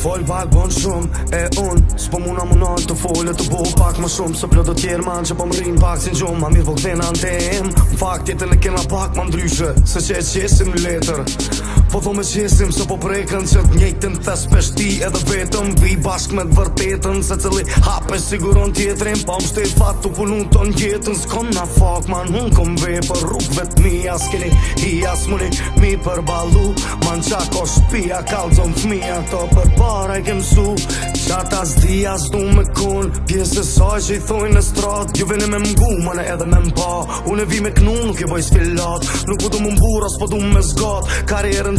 Fol pak bon shumë E unë S'po muna munal të folë Të bo pak më shumë Së plëdo tjerë manë Që po më rinë pak si në gjumë Ma mirë po këthena në temë Në fakt jetën e kena pak më ndryshë Se që e qesim letër Po thon me qesim se po prekën që të njëjtën peshti edhe vetëm Vi bashk me të vërtetën se cili hape siguron tjetërin Pa më shtetë fat të punu të njëtën gjetën S'kom na fak ma në më kom vej për rrug vetë mi as keni I as mëni mi për balu Ma në qak o shpia kalzon fmi to për para i kem su Qat as di as du me kun Pjesë e saj që i thoj në strat Gjë vini me mgu ma në edhe me mpa Unë e vi me knun nuk e boj s'filat Nuk po du më mbura s'po du zgat Karierën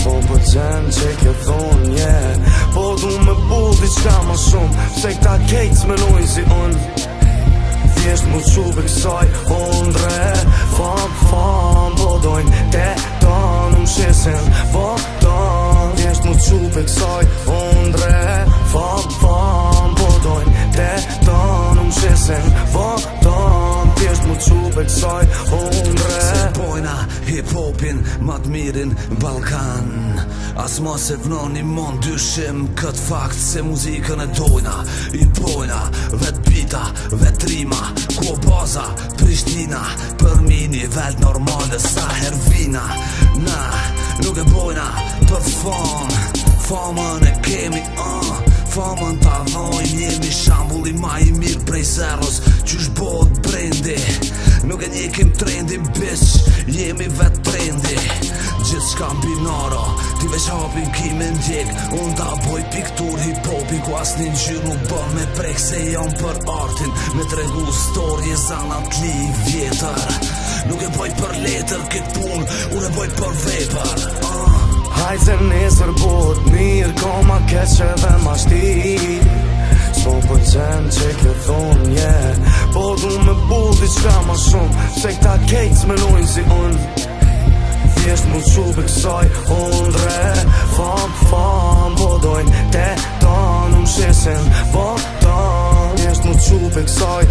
Po për gjenë që ke thonë, yeah Po du me budi që ka më shumë Se këta kejtë me nojnë si unë Thjesht mu që kësaj ondre Fam, fam, po dojnë te tanë Në më shesin, po tanë Thjesht mu që kësaj ondre Fam, fam, po dojnë te tanë Në më shesin, po tanë cu be kësaj umre Se pojna hip-hopin, mat mirin, Balkan As ma se vna një mon dyshim kët fakt Se muzikën e dojna, i pojna, vet bita, vet rima Ko baza, Prishtina, për mi një velt normale sa hervina Na, nuk e pojna për fon fanën e kemi Ne e kem trendi bësh Jemi vet trendi Gjithë shka mbi nara Ti veç hapim ki me ndjek Unë da boj piktur hip-hopi Ku as një nuk bëm Me prek se jam për artin Me tregu story e zanat li vjetër Nuk e boj për letër kët pun Unë e boj për vepër uh. Ah. Hajzer nesër bot Mirë koma keqër Qek ta kejt s'menojnë si unë Thjesht mund qubi kësaj undre Fam, fam, po dojnë Te ta në më shesin Fam, po ta Thjesht mund qubi kësaj